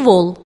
ствол